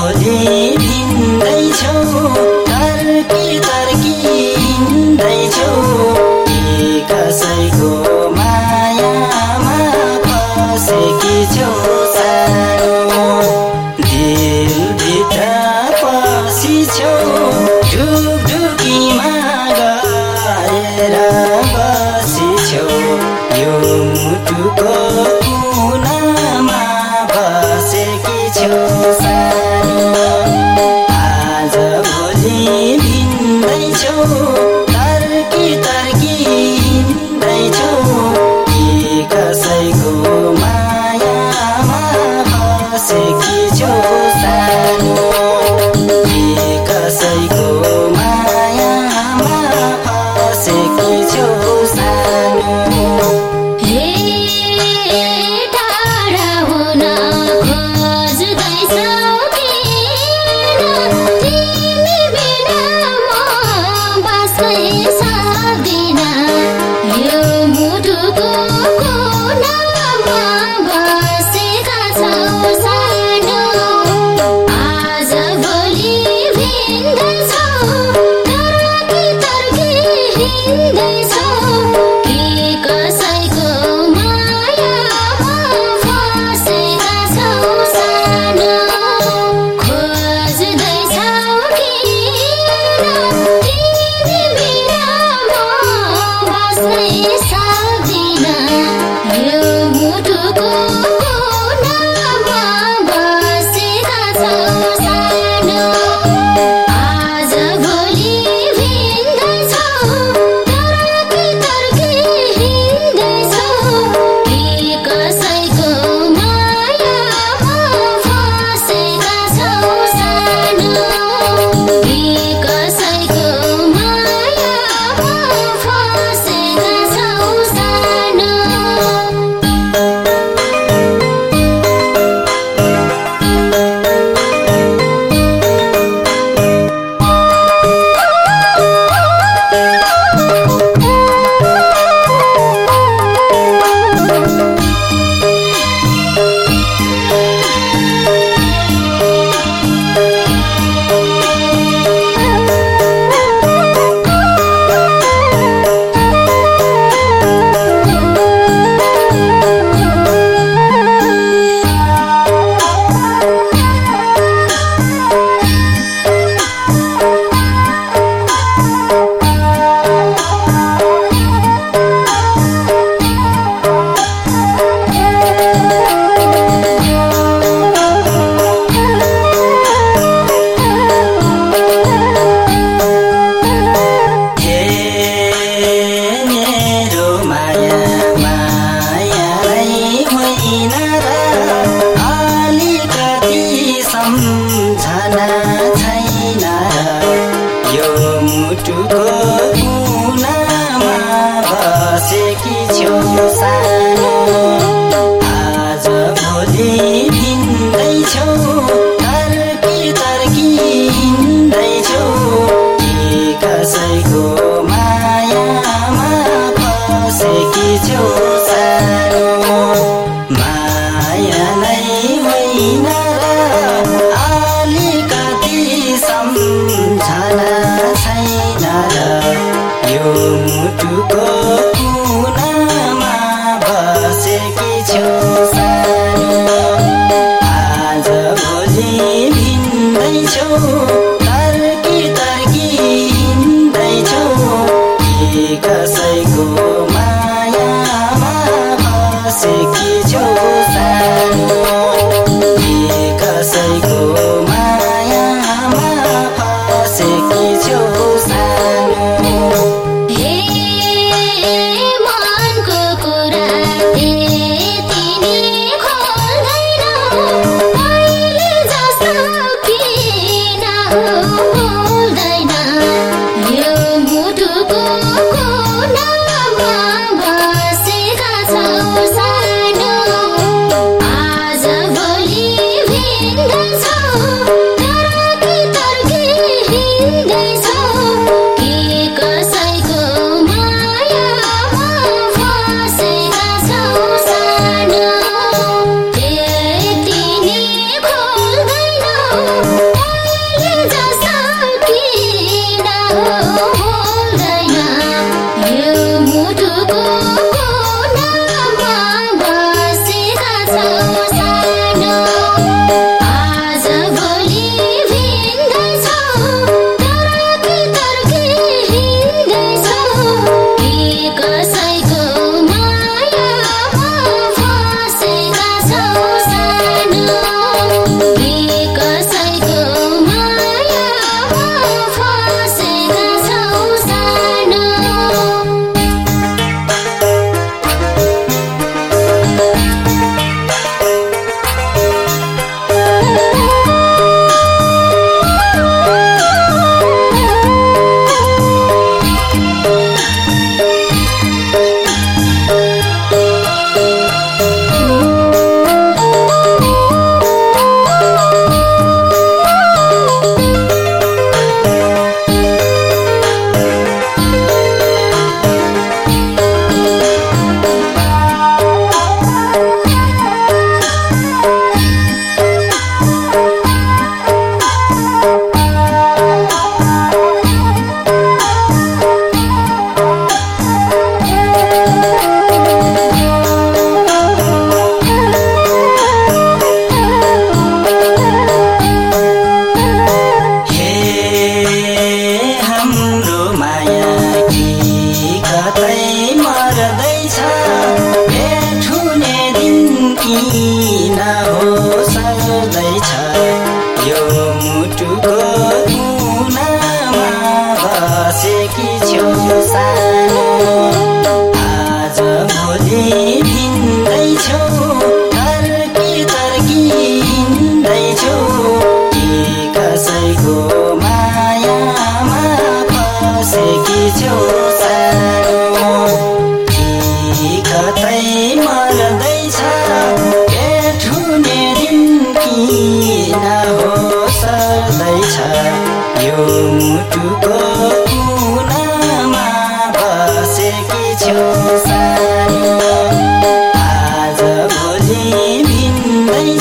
आज भोलि भिन्दैछौ तर्की तर्की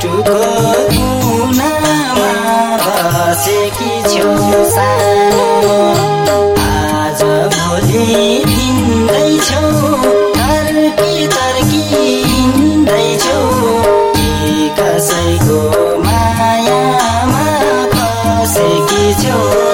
मुटुको कुनामा बसेकी छु सानो। आज भोलि हिँड्दैछौ तर्की तर्की हिँड्दैछौ। कसैको मायामा फसेकी छौ।